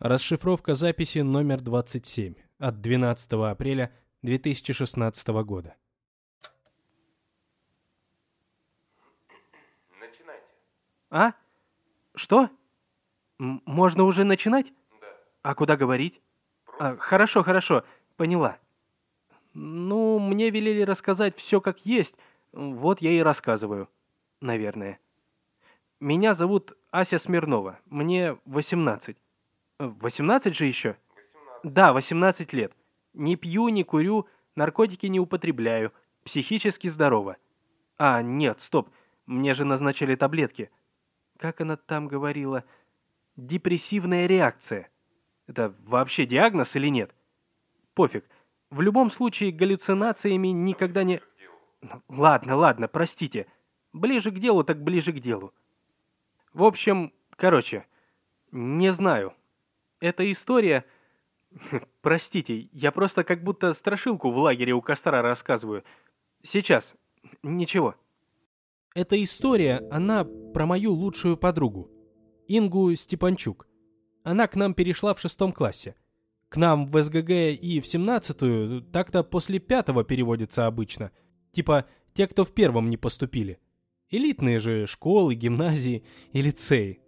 Расшифровка записи номер 27 от 12 апреля 2016 года. Начинайте. А? Что? М- можно уже начинать? Да. А куда говорить? А, хорошо, хорошо, поняла. Ну, мне велели рассказать все как есть, вот я и рассказываю, наверное. Меня зовут Ася Смирнова, мне 18. 18 же еще? 18. Да, 18 лет. Не пью, не курю, наркотики не употребляю, психически здорова. А, нет, стоп, мне же назначили таблетки. Как она там говорила? Депрессивная реакция. Это вообще диагноз или нет? Пофиг. В любом случае, галлюцинациями никогда не... Ну, Ладно, ладно, простите. Ближе к делу, так ближе к делу. В общем, короче, не знаю. Эта история... Простите, я просто как будто страшилку в лагере у костра рассказываю. Сейчас. Ничего. Эта история, она про мою лучшую подругу, Ингу Степанчук. Она к нам перешла в шестом классе. К нам в СГГ и в семнадцатую так-то после пятого переводится обычно. Типа те, кто в первом не поступили. Элитные же школы, гимназии и лицеи.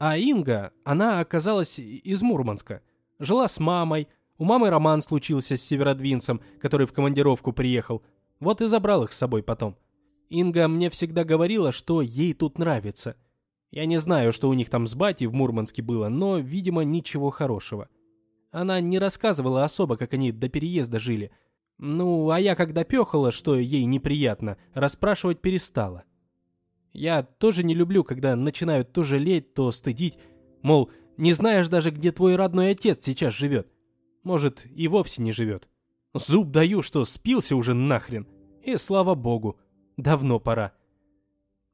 А Инга, она оказалась из Мурманска. Жила с мамой. У мамы роман случился с северодвинцем, который в командировку приехал. Вот и забрал их с собой потом. Инга мне всегда говорила, что ей тут нравится. Я не знаю, что у них там с батей в Мурманске было, но, видимо, ничего хорошего. Она не рассказывала особо, как они до переезда жили. Ну, а я когда пехала, что ей неприятно, расспрашивать перестала. Я тоже не люблю, когда начинают то жалеть, то стыдить. Мол, не знаешь даже, где твой родной отец сейчас живет. Может, и вовсе не живет. Зуб даю, что спился уже нахрен. И слава богу, давно пора.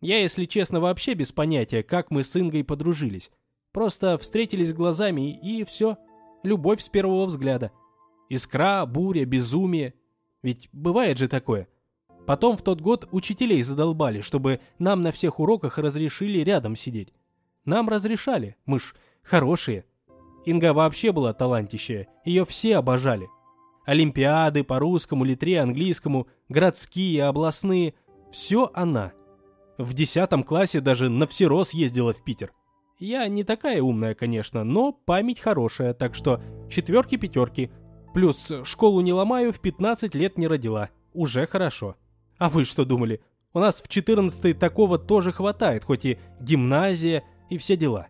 Я, если честно, вообще без понятия, как мы с Ингой подружились. Просто встретились глазами и все. Любовь с первого взгляда. Искра, буря, безумие. Ведь бывает же такое. Потом в тот год учителей задолбали, чтобы нам на всех уроках разрешили рядом сидеть. Нам разрешали, мы ж хорошие. Инга вообще была талантищая, ее все обожали. Олимпиады по русскому, литре, английскому, городские, областные – все она. В десятом классе даже на всерос ездила в Питер. Я не такая умная, конечно, но память хорошая, так что четверки-пятерки. Плюс школу не ломаю, в 15 лет не родила. Уже хорошо. А вы что думали? У нас в 14 такого тоже хватает, хоть и гимназия и все дела.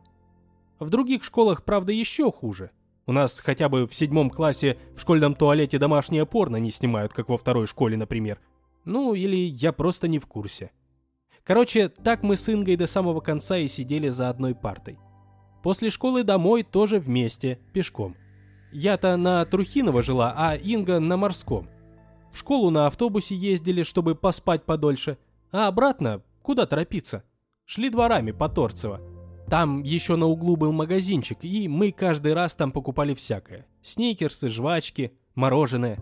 В других школах, правда, еще хуже. У нас хотя бы в седьмом классе в школьном туалете домашнее порно не снимают, как во второй школе, например. Ну, или я просто не в курсе. Короче, так мы с Ингой до самого конца и сидели за одной партой. После школы домой тоже вместе, пешком. Я-то на Трухинова жила, а Инга на Морском. В школу на автобусе ездили, чтобы поспать подольше, а обратно куда торопиться? Шли дворами по Торцево. Там еще на углу был магазинчик, и мы каждый раз там покупали всякое. Сникерсы, жвачки, мороженое.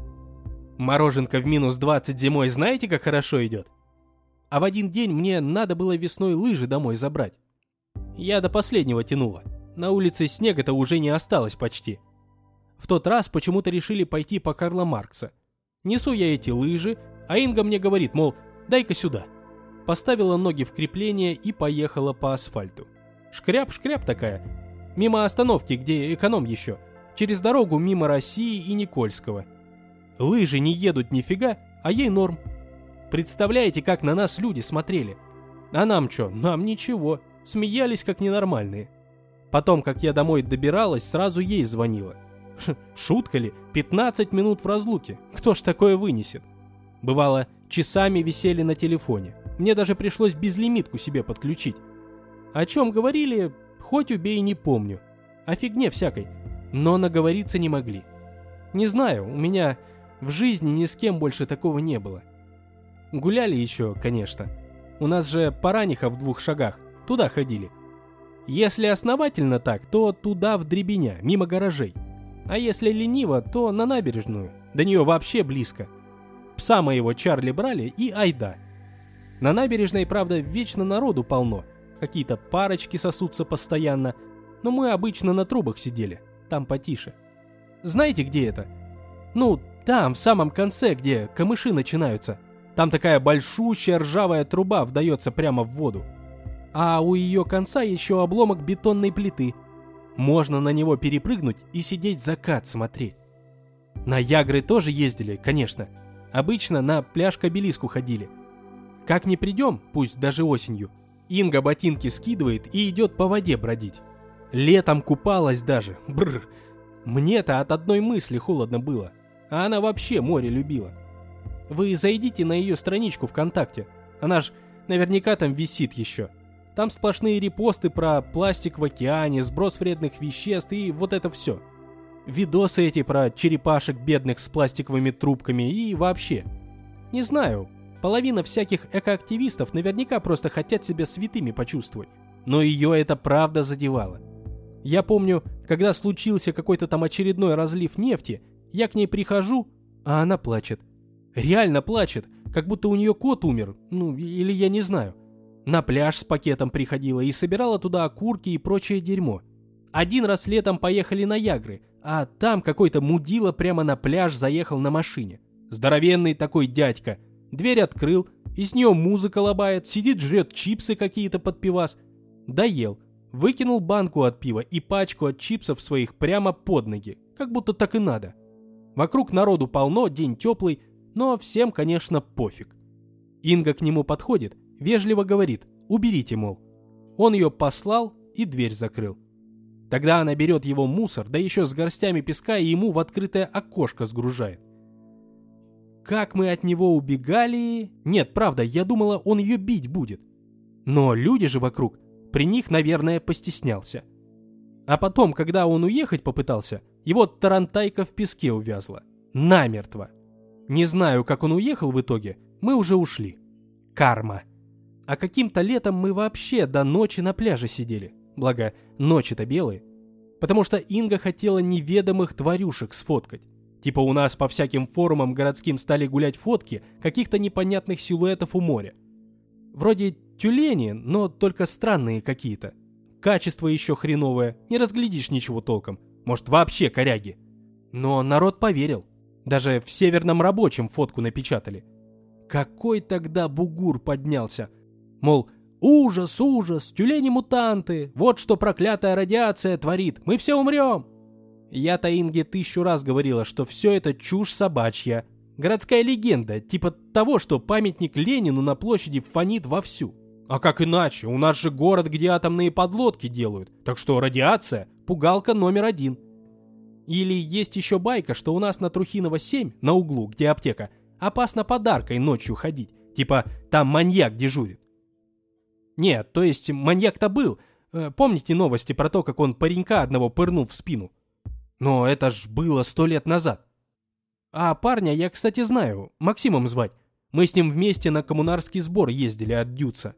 Мороженка в минус 20 зимой знаете, как хорошо идет? А в один день мне надо было весной лыжи домой забрать. Я до последнего тянула. На улице снега-то уже не осталось почти. В тот раз почему-то решили пойти по Карла Маркса. Несу я эти лыжи, а Инга мне говорит, мол, дай-ка сюда. Поставила ноги в крепление и поехала по асфальту. Шкряп-шкряп такая. Мимо остановки, где эконом еще. Через дорогу мимо России и Никольского. Лыжи не едут нифига, а ей норм. Представляете, как на нас люди смотрели? А нам что? Нам ничего. Смеялись как ненормальные. Потом, как я домой добиралась, сразу ей звонила. Шутка ли? 15 минут в разлуке. Кто ж такое вынесет? Бывало, часами висели на телефоне. Мне даже пришлось безлимитку себе подключить. О чем говорили, хоть убей, не помню. О фигне всякой. Но наговориться не могли. Не знаю, у меня в жизни ни с кем больше такого не было. Гуляли еще, конечно. У нас же Параниха в двух шагах. Туда ходили. Если основательно так, то туда в Дребеня, мимо гаражей. А если лениво, то на набережную. До нее вообще близко. Пса моего Чарли брали и айда. На набережной, правда, вечно народу полно. Какие-то парочки сосутся постоянно. Но мы обычно на трубах сидели. там потише. Знаете, где это? Ну, там, в самом конце, где камыши начинаются. Там такая большущая ржавая труба вдается прямо в воду. А у ее конца еще обломок бетонной плиты. Можно на него перепрыгнуть и сидеть закат смотреть. На Ягры тоже ездили, конечно. Обычно на пляж к ходили. Как не придем, пусть даже осенью, Инга ботинки скидывает и идет по воде бродить. Летом купалась даже. Бррр. Мне-то от одной мысли холодно было. А она вообще море любила. Вы зайдите на ее страничку ВКонтакте. Она ж наверняка там висит еще. Там сплошные репосты про пластик в океане, сброс вредных веществ и вот это все. Видосы эти про черепашек бедных с пластиковыми трубками и вообще. Не знаю, половина всяких экоактивистов наверняка просто хотят себя святыми почувствовать. Но ее это правда задевало. Я помню, когда случился какой-то там очередной разлив нефти, я к ней прихожу, а она плачет. Реально плачет, как будто у нее кот умер, ну или я не знаю. На пляж с пакетом приходила и собирала туда окурки и прочее дерьмо. Один раз летом поехали на Ягры, а там какой-то мудила прямо на пляж заехал на машине. Здоровенный такой дядька. Дверь открыл, и с нее музыка лобает, сидит жрет чипсы какие-то под пивас. Доел, выкинул банку от пива и пачку от чипсов своих прямо под ноги, как будто так и надо. Вокруг народу полно, день теплый, но всем, конечно, пофиг. Инга к нему подходит, вежливо говорит «уберите, мол». Он ее послал и дверь закрыл. Тогда она берет его мусор, да еще с горстями песка и ему в открытое окошко сгружает. Как мы от него убегали... Нет, правда, я думала, он ее бить будет. Но люди же вокруг, при них, наверное, постеснялся. А потом, когда он уехать попытался, его тарантайка в песке увязла. Намертво. Не знаю, как он уехал в итоге, мы уже ушли. Карма. А каким-то летом мы вообще до ночи на пляже сидели. Благо, ночи-то белые. Потому что Инга хотела неведомых тварюшек сфоткать. Типа у нас по всяким форумам городским стали гулять фотки каких-то непонятных силуэтов у моря. Вроде тюлени, но только странные какие-то. Качество еще хреновое, не разглядишь ничего толком. Может, вообще коряги. Но народ поверил. Даже в Северном рабочем фотку напечатали. Какой тогда бугур поднялся. Мол, ужас, ужас, тюлени-мутанты, вот что проклятая радиация творит, мы все умрем. Я-то Инге тысячу раз говорила, что все это чушь собачья. Городская легенда, типа того, что памятник Ленину на площади фонит вовсю. А как иначе? У нас же город, где атомные подлодки делают. Так что радиация – пугалка номер один. Или есть еще байка, что у нас на Трухинова 7, на углу, где аптека, опасно подаркой ночью ходить. Типа там маньяк дежурит. Нет, то есть маньяк-то был. Э, помните новости про то, как он паренька одного пырнул в спину? Но это ж было сто лет назад. А парня я, кстати, знаю, Максимом звать. Мы с ним вместе на коммунарский сбор ездили от Дюца.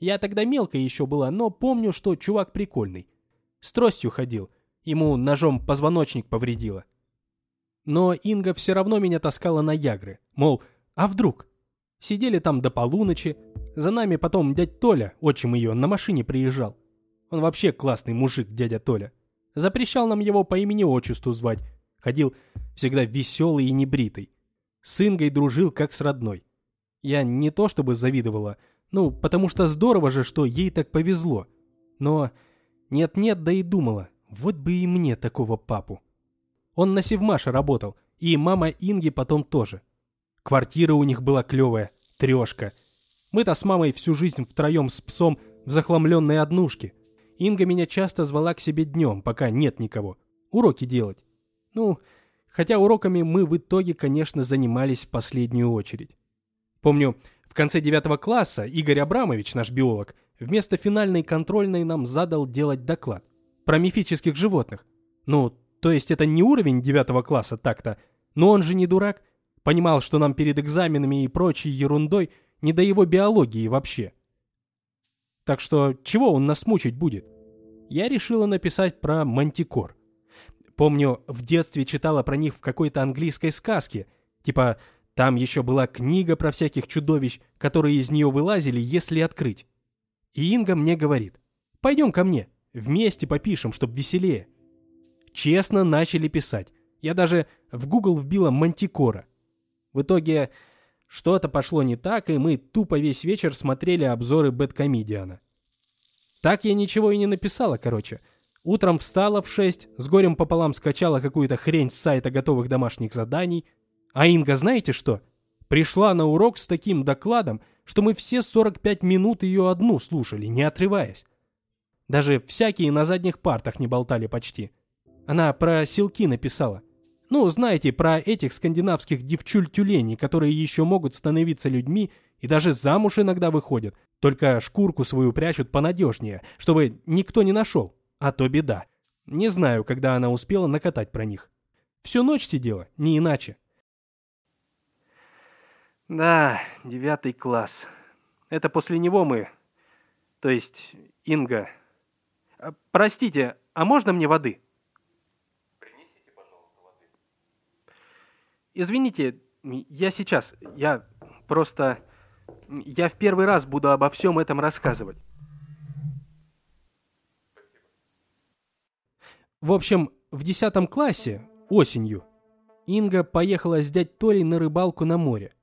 Я тогда мелкая еще была, но помню, что чувак прикольный. С тростью ходил, ему ножом позвоночник повредило. Но Инга все равно меня таскала на Ягры, мол, а вдруг? Сидели там до полуночи, за нами потом дядь Толя, отчим ее, на машине приезжал. Он вообще классный мужик, дядя Толя. Запрещал нам его по имени-отчеству звать. Ходил всегда веселый и небритый. С Ингой дружил как с родной. Я не то чтобы завидовала, ну, потому что здорово же, что ей так повезло. Но нет-нет, да и думала, вот бы и мне такого папу. Он на Севмаше работал, и мама Инги потом тоже. Квартира у них была клевая, трешка. Мы-то с мамой всю жизнь втроем с псом в захламленной однушке. Инга меня часто звала к себе днем, пока нет никого. Уроки делать. Ну, хотя уроками мы в итоге, конечно, занимались в последнюю очередь. Помню, в конце девятого класса Игорь Абрамович, наш биолог, вместо финальной контрольной нам задал делать доклад про мифических животных. Ну, то есть это не уровень девятого класса так-то, но он же не дурак. Понимал, что нам перед экзаменами и прочей ерундой не до его биологии вообще. Так что чего он нас мучить будет? Я решила написать про мантикор. Помню, в детстве читала про них в какой-то английской сказке, типа там еще была книга про всяких чудовищ, которые из нее вылазили, если открыть. И Инга мне говорит, пойдем ко мне, вместе попишем, чтоб веселее. честно начали писать. Я даже в Google вбила «Мантикора». В итоге что-то пошло не так, и мы тупо весь вечер смотрели обзоры Бэткомедиана. Так я ничего и не написала, короче. Утром встала в 6, с горем пополам скачала какую-то хрень с сайта готовых домашних заданий. А Инга знаете что? Пришла на урок с таким докладом, что мы все 45 минут ее одну слушали, не отрываясь. Даже всякие на задних партах не болтали почти. Она про силки написала. Ну, знаете, про этих скандинавских девчуль-тюленей, которые еще могут становиться людьми и даже замуж иногда выходят, только шкурку свою прячут понадежнее, чтобы никто не нашел. А то беда. Не знаю, когда она успела накатать про них. Всю ночь сидела, не иначе. Да, девятый класс. Это после него мы... То есть, Инга... А, простите, а можно мне воды? Принесите, пожалуйста, воды. Извините, я сейчас... Я просто... Я в первый раз буду обо всем этом рассказывать. В общем, в десятом классе, осенью, Инга поехала с дядь Толей на рыбалку на море.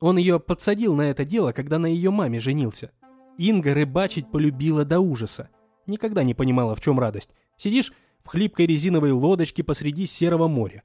Он ее подсадил на это дело, когда на ее маме женился. Инга рыбачить полюбила до ужаса. Никогда не понимала, в чем радость. Сидишь в хлипкой резиновой лодочке посреди серого моря.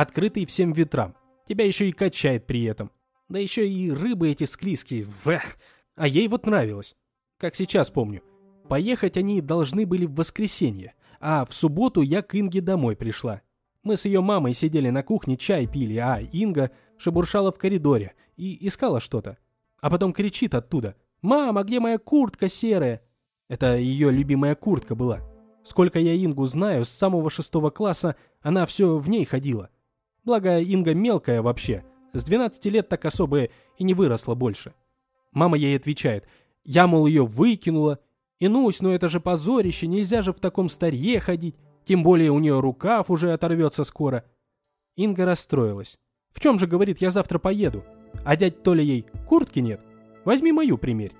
Открытый всем ветрам. Тебя еще и качает при этом. Да еще и рыбы эти склизкие. Вэх. А ей вот нравилось. Как сейчас помню. Поехать они должны были в воскресенье. А в субботу я к Инге домой пришла. Мы с ее мамой сидели на кухне, чай пили, а Инга шебуршала в коридоре и искала что-то. А потом кричит оттуда. «Мама, где моя куртка серая?» Это ее любимая куртка была. Сколько я Ингу знаю, с самого шестого класса она все в ней ходила. Благо, Инга мелкая вообще. С 12 лет так особо и не выросла больше. Мама ей отвечает. Я, мол, ее выкинула. Инусь, ну это же позорище, нельзя же в таком старье ходить. Тем более у нее рукав уже оторвется скоро. Инга расстроилась. В чем же, говорит, я завтра поеду? А дядь Толя ей куртки нет? Возьми мою примерь.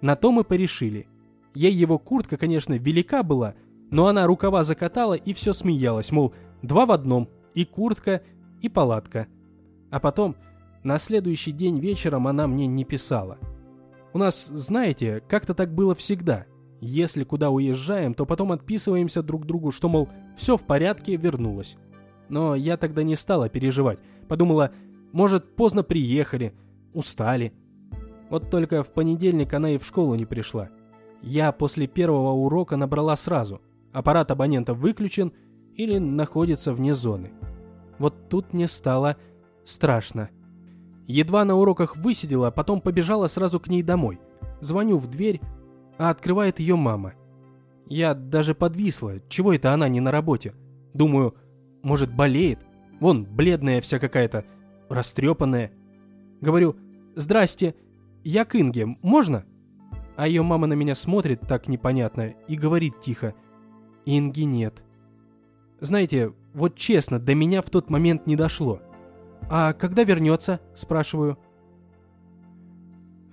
На то мы порешили. Ей его куртка, конечно, велика была, но она рукава закатала и все смеялась, мол, два в одном, и куртка, и палатка. А потом, на следующий день вечером она мне не писала. У нас, знаете, как-то так было всегда. Если куда уезжаем, то потом отписываемся друг другу, что, мол, все в порядке, вернулась. Но я тогда не стала переживать. Подумала, может, поздно приехали, устали. Вот только в понедельник она и в школу не пришла. Я после первого урока набрала сразу. Аппарат абонента выключен или находится вне зоны. Вот тут мне стало страшно. Едва на уроках высидела, а потом побежала сразу к ней домой. Звоню в дверь, а открывает ее мама. Я даже подвисла, чего это она не на работе. Думаю, может болеет? Вон, бледная вся какая-то, растрепанная. Говорю, «Здрасте, я к Инге, можно?» А ее мама на меня смотрит так непонятно и говорит тихо, «Инги нет». Знаете, вот честно, до меня в тот момент не дошло. «А когда вернется?» – спрашиваю.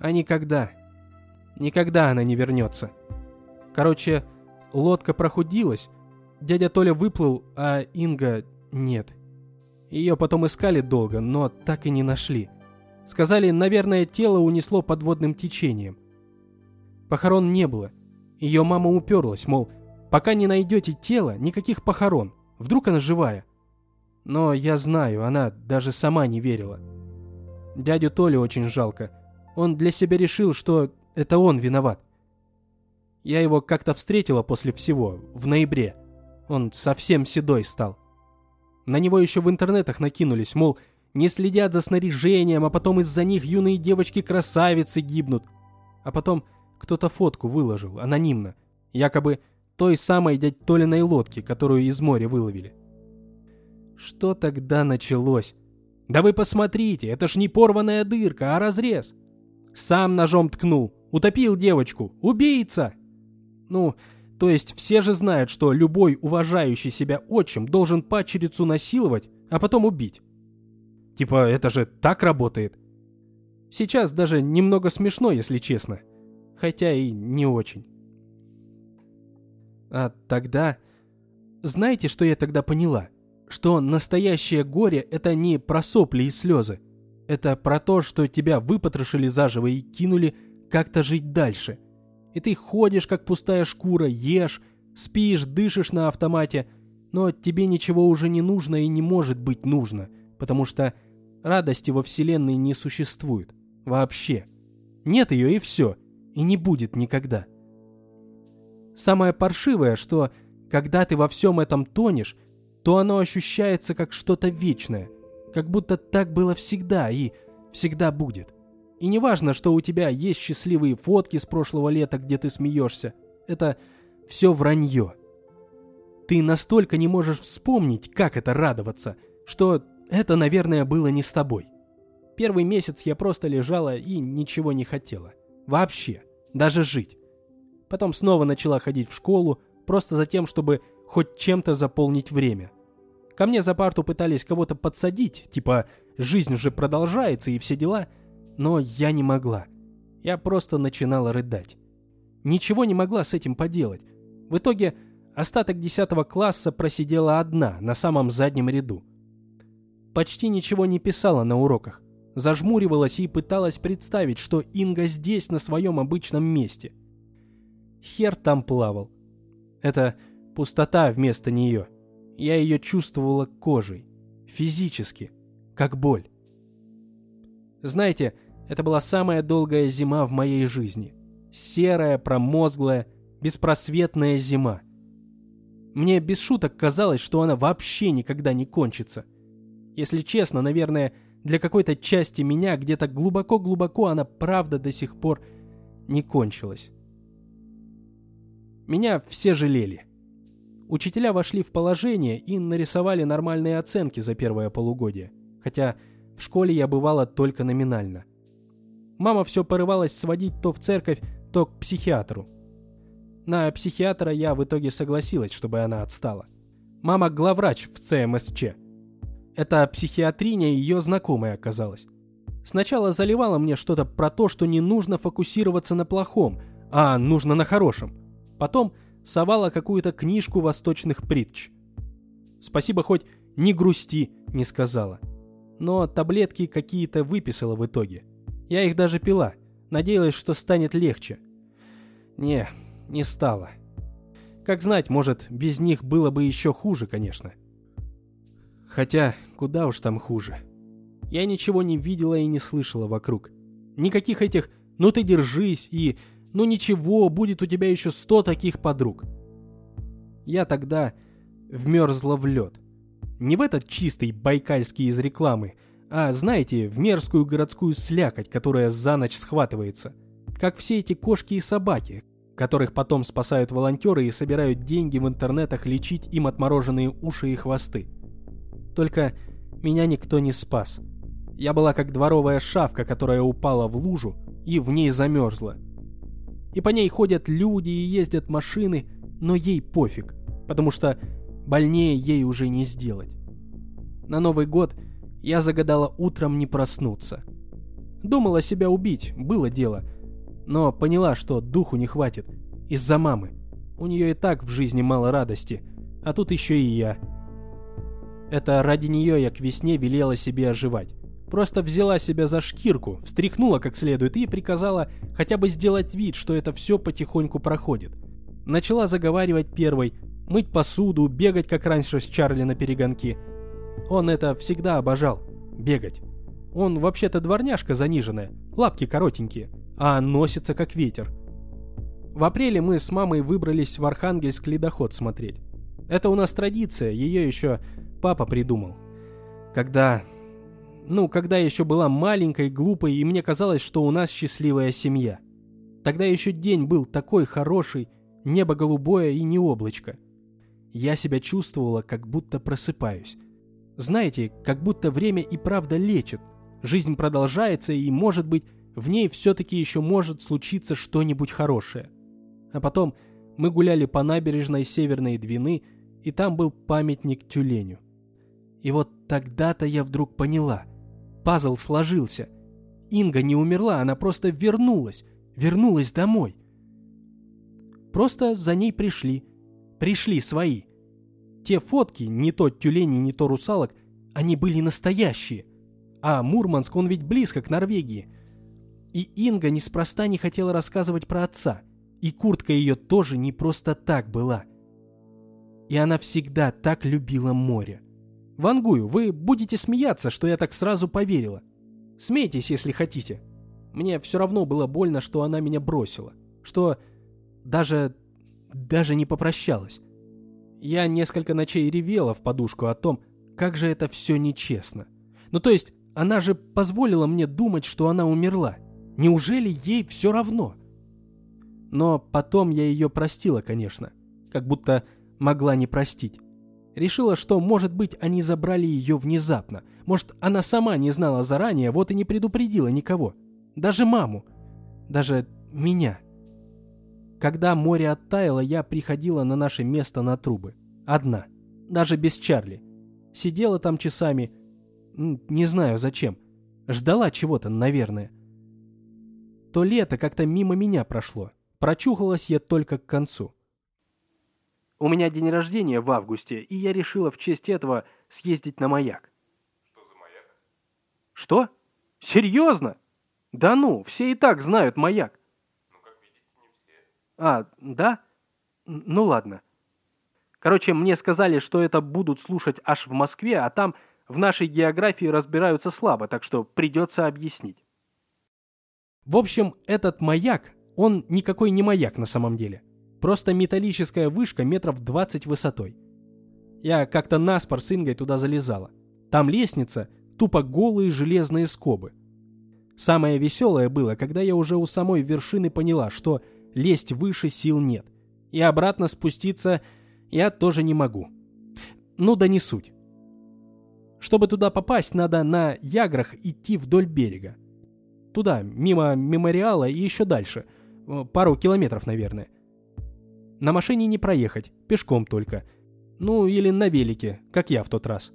«А никогда. Никогда она не вернется». Короче, лодка прохудилась, дядя Толя выплыл, а Инга нет. Ее потом искали долго, но так и не нашли. Сказали, наверное, тело унесло подводным течением. Похорон не было. Ее мама уперлась, мол, пока не найдете тело, никаких похорон. Вдруг она живая. Но я знаю, она даже сама не верила. Дядю Толю очень жалко. Он для себя решил, что это он виноват. Я его как-то встретила после всего, в ноябре. Он совсем седой стал. На него еще в интернетах накинулись, мол, не следят за снаряжением, а потом из-за них юные девочки-красавицы гибнут. А потом кто-то фотку выложил, анонимно, якобы той самой дядь Толиной лодки, которую из моря выловили. Что тогда началось? Да вы посмотрите, это ж не порванная дырка, а разрез. Сам ножом ткнул, утопил девочку, убийца! Ну, то есть все же знают, что любой уважающий себя отчим должен пачерицу насиловать, а потом убить. Типа, это же так работает. Сейчас даже немного смешно, если честно. Хотя и не очень. А тогда... Знаете, что я тогда поняла? Что настоящее горе – это не про сопли и слезы. Это про то, что тебя выпотрошили заживо и кинули как-то жить дальше. И ты ходишь, как пустая шкура, ешь, спишь, дышишь на автомате, но тебе ничего уже не нужно и не может быть нужно, потому что радости во Вселенной не существует. Вообще. Нет ее и все. И не будет никогда. Самое паршивое, что когда ты во всем этом тонешь, то оно ощущается как что-то вечное, как будто так было всегда и всегда будет. И не важно, что у тебя есть счастливые фотки с прошлого лета, где ты смеешься. Это все вранье. Ты настолько не можешь вспомнить, как это радоваться, что это, наверное, было не с тобой. Первый месяц я просто лежала и ничего не хотела. Вообще. Даже жить. Потом снова начала ходить в школу, просто за тем, чтобы хоть чем-то заполнить время. Ко мне за парту пытались кого-то подсадить, типа «жизнь же продолжается» и все дела, но я не могла. Я просто начинала рыдать. Ничего не могла с этим поделать. В итоге остаток 10 класса просидела одна, на самом заднем ряду. Почти ничего не писала на уроках. Зажмуривалась и пыталась представить, что Инга здесь, на своем обычном месте. Хер там плавал. Это пустота вместо нее. Я ее чувствовала кожей. Физически. Как боль. Знаете, это была самая долгая зима в моей жизни. Серая, промозглая, беспросветная зима. Мне без шуток казалось, что она вообще никогда не кончится. Если честно, наверное, для какой-то части меня где-то глубоко-глубоко она правда до сих пор не кончилась. Меня все жалели. Учителя вошли в положение и нарисовали нормальные оценки за первое полугодие, хотя в школе я бывала только номинально. Мама все порывалась сводить то в церковь, то к психиатру. На психиатра я в итоге согласилась, чтобы она отстала. Мама главврач в ЦМСЧ. Эта психиатриня ее знакомая оказалась. Сначала заливала мне что-то про то, что не нужно фокусироваться на плохом, а нужно на хорошем. Потом совала какую-то книжку восточных притч. Спасибо хоть «не грусти» не сказала. Но таблетки какие-то выписала в итоге. Я их даже пила. Надеялась, что станет легче. Не, не стало. Как знать, может, без них было бы еще хуже, конечно. Хотя, куда уж там хуже. Я ничего не видела и не слышала вокруг. Никаких этих «ну ты держись» и «ну ничего, будет у тебя еще сто таких подруг». Я тогда вмерзла в лед. Не в этот чистый байкальский из рекламы, а, знаете, в мерзкую городскую слякоть, которая за ночь схватывается. Как все эти кошки и собаки, которых потом спасают волонтеры и собирают деньги в интернетах лечить им отмороженные уши и хвосты. Только меня никто не спас. Я была как дворовая шавка, которая упала в лужу и в ней замерзла. И по ней ходят люди и ездят машины, но ей пофиг, потому что больнее ей уже не сделать. На Новый год я загадала утром не проснуться. Думала себя убить, было дело, но поняла, что духу не хватит. Из-за мамы. У нее и так в жизни мало радости, а тут еще и я. Это ради нее я к весне велела себе оживать. Просто взяла себя за шкирку, встряхнула как следует и приказала хотя бы сделать вид, что это все потихоньку проходит. Начала заговаривать первой, мыть посуду, бегать как раньше с Чарли на перегонки. Он это всегда обожал. Бегать. Он вообще-то дворняжка заниженная, лапки коротенькие, а носится как ветер. В апреле мы с мамой выбрались в Архангельск ледоход смотреть. Это у нас традиция, ее еще папа придумал. Когда... Ну, когда еще была маленькой, глупой, и мне казалось, что у нас счастливая семья. Тогда еще день был такой хороший, небо голубое и не облачко. Я себя чувствовала, как будто просыпаюсь. Знаете, как будто время и правда лечит. Жизнь продолжается, и, может быть, в ней все-таки еще может случиться что-нибудь хорошее. А потом мы гуляли по набережной Северной Двины, и там был памятник тюленю. И вот тогда-то я вдруг поняла. Пазл сложился. Инга не умерла, она просто вернулась. Вернулась домой. Просто за ней пришли. Пришли свои. те фотки, не то тюленей, не то русалок, они были настоящие. А Мурманск, он ведь близко к Норвегии. И Инга неспроста не хотела рассказывать про отца. И куртка ее тоже не просто так была. И она всегда так любила море. Вангую, вы будете смеяться, что я так сразу поверила. Смейтесь, если хотите. Мне все равно было больно, что она меня бросила. Что даже... даже не попрощалась. Я несколько ночей ревела в подушку о том, как же это все нечестно. Ну то есть, она же позволила мне думать, что она умерла. Неужели ей все равно? Но потом я ее простила, конечно. Как будто могла не простить. Решила, что, может быть, они забрали ее внезапно. Может, она сама не знала заранее, вот и не предупредила никого. Даже маму. Даже меня. Когда море оттаяло, я приходила на наше место на трубы. Одна. Даже без Чарли. Сидела там часами. Не знаю зачем. Ждала чего-то, наверное. То лето как-то мимо меня прошло. Прочухалась я только к концу. У меня день рождения в августе, и я решила в честь этого съездить на маяк. Что за маяк? Что? Серьезно? Да ну, все и так знают маяк. Ну, как видите, не все. А, да? Ну ладно. Короче, мне сказали, что это будут слушать аж в Москве, а там в нашей географии разбираются слабо, так что придется объяснить. В общем, этот маяк, он никакой не маяк на самом деле. Просто металлическая вышка метров 20 высотой. Я как-то наспор с Ингой туда залезала. Там лестница, тупо голые железные скобы. Самое веселое было, когда я уже у самой вершины поняла, что лезть выше сил нет. И обратно спуститься я тоже не могу. Ну да не суть. Чтобы туда попасть, надо на яграх идти вдоль берега. Туда, мимо мемориала и еще дальше. Пару километров, наверное. На машине не проехать, пешком только. Ну, или на велике, как я в тот раз.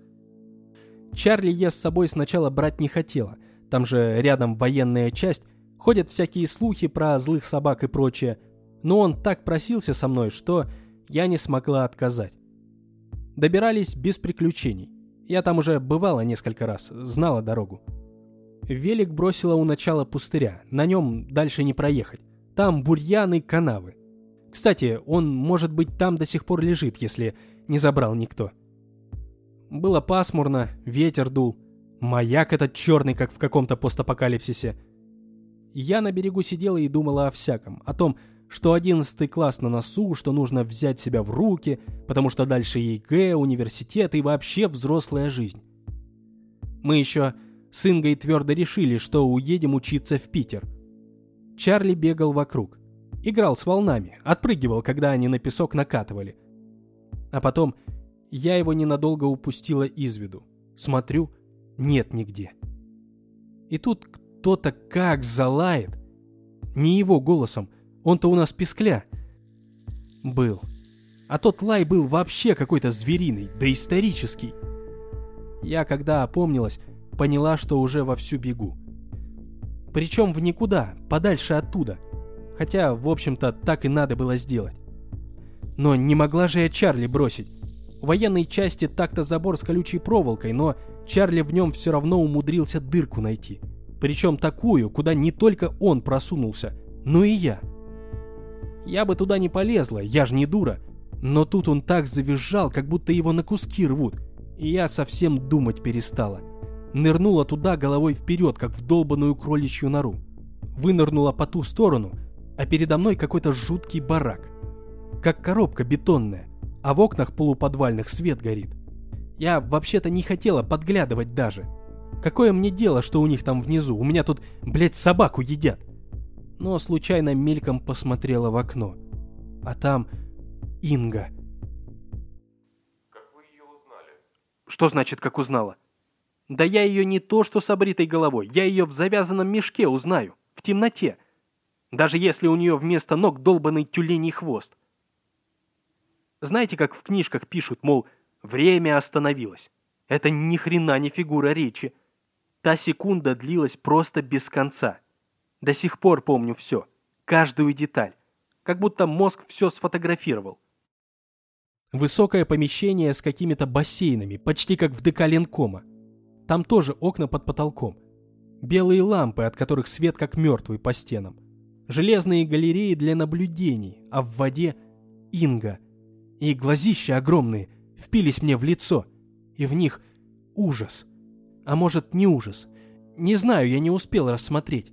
Чарли я с собой сначала брать не хотела. Там же рядом военная часть, ходят всякие слухи про злых собак и прочее. Но он так просился со мной, что я не смогла отказать. Добирались без приключений. Я там уже бывала несколько раз, знала дорогу. Велик бросила у начала пустыря, на нем дальше не проехать. Там бурьяны, канавы. Кстати, он, может быть, там до сих пор лежит, если не забрал никто. Было пасмурно, ветер дул. Маяк этот черный, как в каком-то постапокалипсисе. Я на берегу сидела и думала о всяком. О том, что одиннадцатый класс на носу, что нужно взять себя в руки, потому что дальше ЕГЭ, университет и вообще взрослая жизнь. Мы еще с Ингой твердо решили, что уедем учиться в Питер. Чарли бегал вокруг. Играл с волнами, отпрыгивал, когда они на песок накатывали. А потом я его ненадолго упустила из виду. Смотрю, нет нигде. И тут кто-то как залает. Не его голосом, он-то у нас пескля. Был. А тот лай был вообще какой-то звериный, доисторический. Я, когда опомнилась, поняла, что уже вовсю бегу. Причем в никуда, подальше оттуда. Хотя, в общем-то, так и надо было сделать. Но не могла же я Чарли бросить. В военной части так-то забор с колючей проволокой, но Чарли в нем все равно умудрился дырку найти. Причем такую, куда не только он просунулся, но и я. Я бы туда не полезла, я ж не дура. Но тут он так завизжал, как будто его на куски рвут. И я совсем думать перестала. Нырнула туда головой вперед, как в долбаную кроличью нору. Вынырнула по ту сторону, а передо мной какой-то жуткий барак. Как коробка бетонная, а в окнах полуподвальных свет горит. Я вообще-то не хотела подглядывать даже. Какое мне дело, что у них там внизу? У меня тут, блядь, собаку едят. Но случайно мельком посмотрела в окно. А там Инга. Как вы ее узнали? Что значит, как узнала? Да я ее не то что с обритой головой, я ее в завязанном мешке узнаю, в темноте. Даже если у нее вместо ног долбанный тюленей хвост. Знаете, как в книжках пишут, мол, время остановилось. Это ни хрена не фигура речи. Та секунда длилась просто без конца. До сих пор помню все, каждую деталь. Как будто мозг все сфотографировал. Высокое помещение с какими-то бассейнами, почти как в ДК Ленкома. Там тоже окна под потолком. Белые лампы, от которых свет как мертвый по стенам. Железные галереи для наблюдений, а в воде Инга. И глазища огромные впились мне в лицо. И в них ужас. А может, не ужас. Не знаю, я не успел рассмотреть.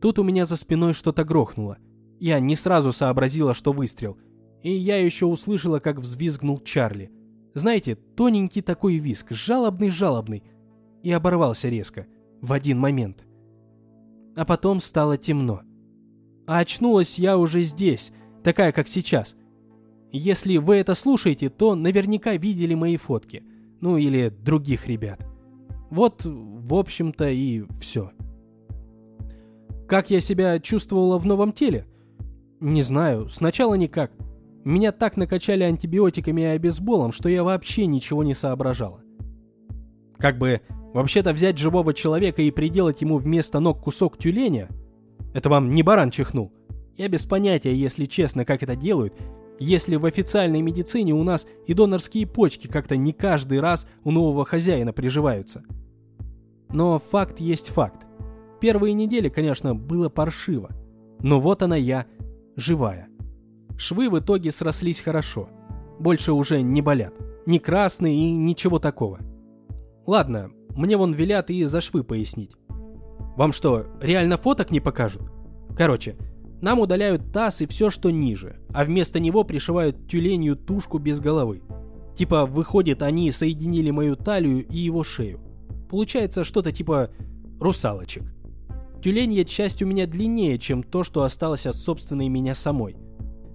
Тут у меня за спиной что-то грохнуло. Я не сразу сообразила, что выстрел. И я еще услышала, как взвизгнул Чарли. Знаете, тоненький такой визг, жалобный-жалобный. И оборвался резко, в один момент. А потом стало темно. А очнулась я уже здесь, такая, как сейчас. Если вы это слушаете, то наверняка видели мои фотки. Ну или других ребят. Вот, в общем-то, и все. Как я себя чувствовала в новом теле? Не знаю, сначала никак. Меня так накачали антибиотиками и обезболом, что я вообще ничего не соображала. Как бы вообще-то взять живого человека и приделать ему вместо ног кусок тюленя? Это вам не баран чихнул. Я без понятия, если честно, как это делают, если в официальной медицине у нас и донорские почки как-то не каждый раз у нового хозяина приживаются. Но факт есть факт. Первые недели, конечно, было паршиво. Но вот она я, живая. Швы в итоге срослись хорошо. Больше уже не болят. Ни красные и ничего такого. Ладно, мне вон велят и за швы пояснить. Вам что, реально фоток не покажут? Короче, нам удаляют таз и все, что ниже, а вместо него пришивают тюленью тушку без головы. Типа, выходит, они соединили мою талию и его шею. Получается что-то типа русалочек. Тюленья часть у меня длиннее, чем то, что осталось от собственной меня самой.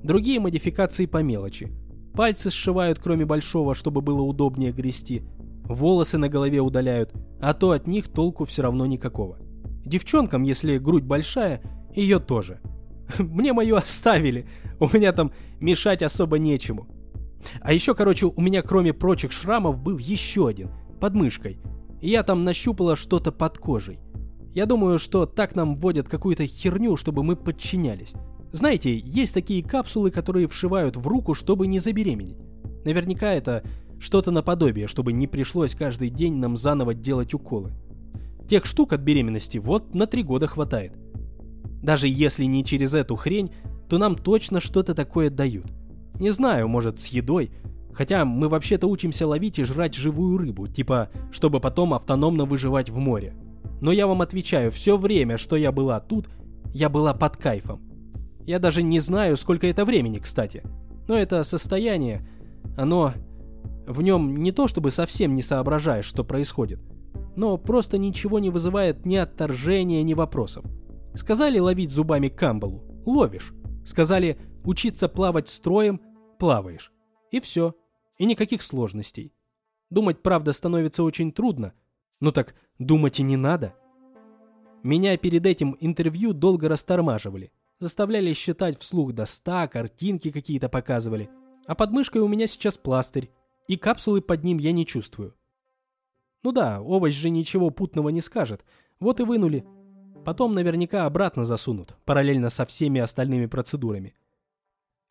Другие модификации по мелочи. Пальцы сшивают, кроме большого, чтобы было удобнее грести. Волосы на голове удаляют, а то от них толку все равно никакого. Девчонкам, если грудь большая, ее тоже. Мне мою оставили, у меня там мешать особо нечему. А еще, короче, у меня кроме прочих шрамов был еще один, под мышкой. И я там нащупала что-то под кожей. Я думаю, что так нам вводят какую-то херню, чтобы мы подчинялись. Знаете, есть такие капсулы, которые вшивают в руку, чтобы не забеременеть. Наверняка это что-то наподобие, чтобы не пришлось каждый день нам заново делать уколы. Тех штук от беременности вот на три года хватает. Даже если не через эту хрень, то нам точно что-то такое дают. Не знаю, может с едой, хотя мы вообще-то учимся ловить и жрать живую рыбу, типа, чтобы потом автономно выживать в море. Но я вам отвечаю, все время, что я была тут, я была под кайфом. Я даже не знаю, сколько это времени, кстати. Но это состояние, оно... В нем не то чтобы совсем не соображаешь, что происходит, но просто ничего не вызывает ни отторжения, ни вопросов. Сказали ловить зубами камбалу – ловишь. Сказали учиться плавать строем – плаваешь. И все. И никаких сложностей. Думать, правда, становится очень трудно, ну так думать и не надо. Меня перед этим интервью долго растормаживали. Заставляли считать вслух до ста, картинки какие-то показывали. А под мышкой у меня сейчас пластырь. И капсулы под ним я не чувствую. Ну да, овощ же ничего путного не скажет. Вот и вынули. Потом наверняка обратно засунут, параллельно со всеми остальными процедурами.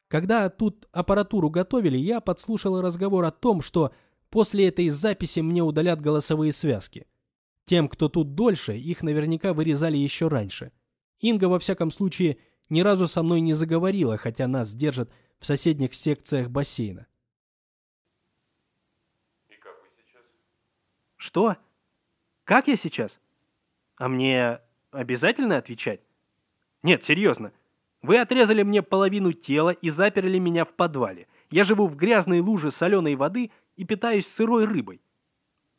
Когда тут аппаратуру готовили, я подслушал разговор о том, что После этой записи мне удалят голосовые связки. Тем, кто тут дольше, их наверняка вырезали еще раньше. Инга, во всяком случае, ни разу со мной не заговорила, хотя нас держат в соседних секциях бассейна. И как вы сейчас? Что? Как я сейчас? А мне обязательно отвечать? Нет, серьезно. Вы отрезали мне половину тела и заперли меня в подвале. Я живу в грязной луже соленой воды и питаюсь сырой рыбой.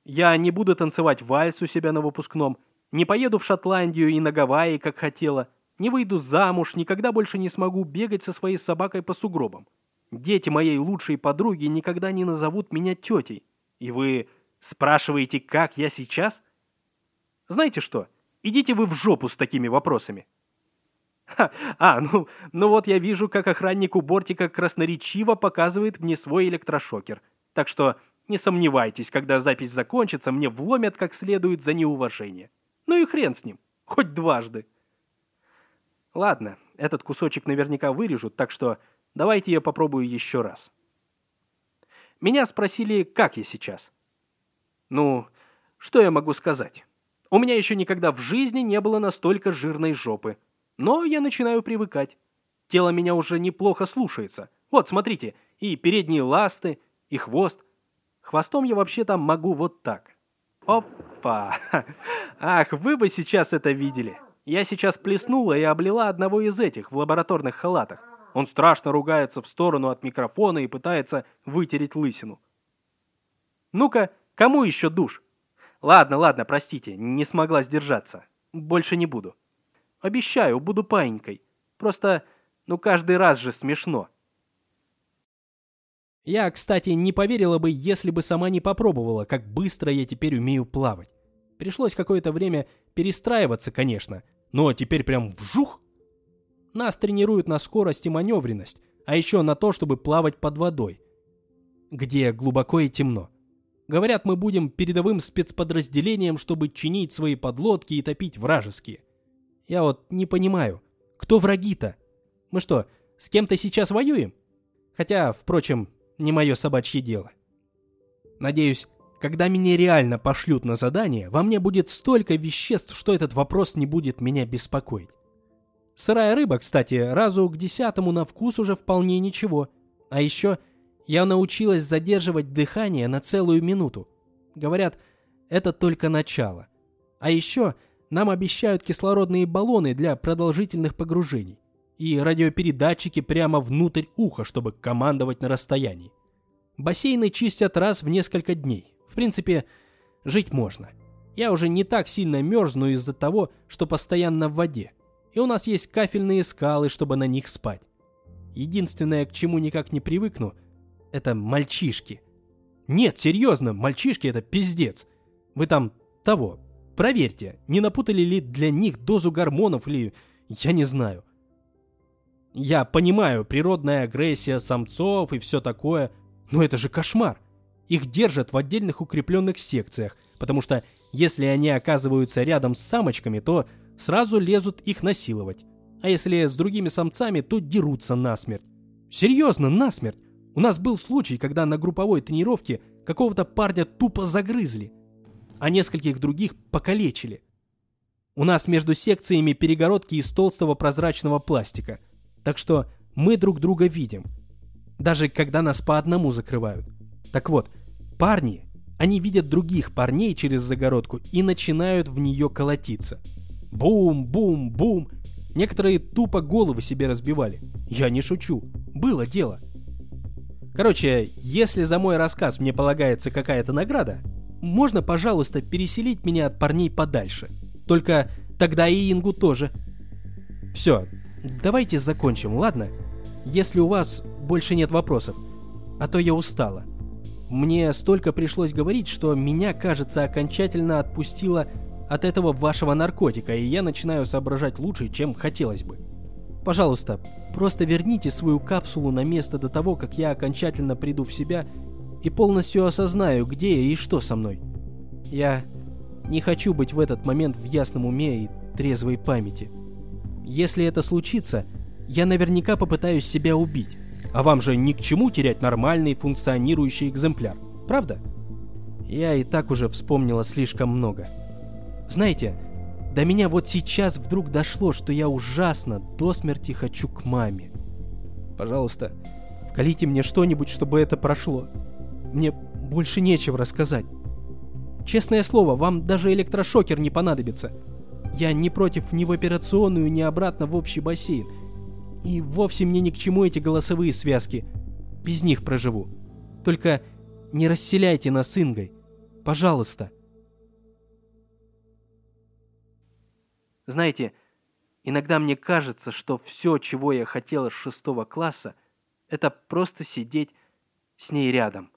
Я не буду танцевать вальс у себя на выпускном, не поеду в Шотландию и на Гавайи, как хотела, не выйду замуж, никогда больше не смогу бегать со своей собакой по сугробам. Дети моей лучшей подруги никогда не назовут меня тетей. И вы спрашиваете, как я сейчас? Знаете что, идите вы в жопу с такими вопросами. Ха, а, ну, ну вот я вижу, как охранник у бортика красноречиво показывает мне свой электрошокер – так что не сомневайтесь, когда запись закончится, мне вломят как следует за неуважение. Ну и хрен с ним, хоть дважды. Ладно, этот кусочек наверняка вырежут, так что давайте я попробую еще раз. Меня спросили, как я сейчас. Ну, что я могу сказать? У меня еще никогда в жизни не было настолько жирной жопы. Но я начинаю привыкать. Тело меня уже неплохо слушается. Вот, смотрите, и передние ласты, и хвост. Хвостом я вообще-то могу вот так. Опа! Ах, вы бы сейчас это видели. Я сейчас плеснула и облила одного из этих в лабораторных халатах. Он страшно ругается в сторону от микрофона и пытается вытереть лысину. Ну-ка, кому еще душ? Ладно, ладно, простите, не смогла сдержаться. Больше не буду. Обещаю, буду паинькой. Просто, ну каждый раз же смешно. Я, кстати, не поверила бы, если бы сама не попробовала, как быстро я теперь умею плавать. Пришлось какое-то время перестраиваться, конечно, но теперь прям вжух. Нас тренируют на скорость и маневренность, а еще на то, чтобы плавать под водой, где глубоко и темно. Говорят, мы будем передовым спецподразделением, чтобы чинить свои подлодки и топить вражеские. Я вот не понимаю, кто враги-то? Мы что, с кем-то сейчас воюем? Хотя, впрочем, не мое собачье дело. Надеюсь, когда меня реально пошлют на задание, во мне будет столько веществ, что этот вопрос не будет меня беспокоить. Сырая рыба, кстати, разу к десятому на вкус уже вполне ничего. А еще я научилась задерживать дыхание на целую минуту. Говорят, это только начало. А еще нам обещают кислородные баллоны для продолжительных погружений и радиопередатчики прямо внутрь уха, чтобы командовать на расстоянии. Бассейны чистят раз в несколько дней. В принципе, жить можно. Я уже не так сильно мерзну из-за того, что постоянно в воде. И у нас есть кафельные скалы, чтобы на них спать. Единственное, к чему никак не привыкну, это мальчишки. Нет, серьезно, мальчишки это пиздец. Вы там того, проверьте, не напутали ли для них дозу гормонов или я не знаю. Я понимаю, природная агрессия самцов и все такое, но это же кошмар. Их держат в отдельных укрепленных секциях, потому что если они оказываются рядом с самочками, то сразу лезут их насиловать. А если с другими самцами, то дерутся насмерть. Серьезно, насмерть. У нас был случай, когда на групповой тренировке какого-то парня тупо загрызли, а нескольких других покалечили. У нас между секциями перегородки из толстого прозрачного пластика – так что мы друг друга видим. Даже когда нас по одному закрывают. Так вот, парни, они видят других парней через загородку и начинают в нее колотиться. Бум-бум-бум. Некоторые тупо головы себе разбивали. Я не шучу. Было дело. Короче, если за мой рассказ мне полагается какая-то награда, можно, пожалуйста, переселить меня от парней подальше. Только тогда и Ингу тоже. Все, Давайте закончим, ладно? Если у вас больше нет вопросов. А то я устала. Мне столько пришлось говорить, что меня, кажется, окончательно отпустило от этого вашего наркотика, и я начинаю соображать лучше, чем хотелось бы. Пожалуйста, просто верните свою капсулу на место до того, как я окончательно приду в себя и полностью осознаю, где я и что со мной. Я не хочу быть в этот момент в ясном уме и трезвой памяти. Если это случится, я наверняка попытаюсь себя убить. А вам же ни к чему терять нормальный функционирующий экземпляр, правда? Я и так уже вспомнила слишком много. Знаете, до меня вот сейчас вдруг дошло, что я ужасно до смерти хочу к маме. Пожалуйста, вкалите мне что-нибудь, чтобы это прошло. Мне больше нечего рассказать. Честное слово, вам даже электрошокер не понадобится. Я не против ни в операционную, ни обратно в общий бассейн. И вовсе мне ни к чему эти голосовые связки. Без них проживу. Только не расселяйте нас Ингой. Пожалуйста. Знаете, иногда мне кажется, что все, чего я хотела с шестого класса, это просто сидеть с ней рядом.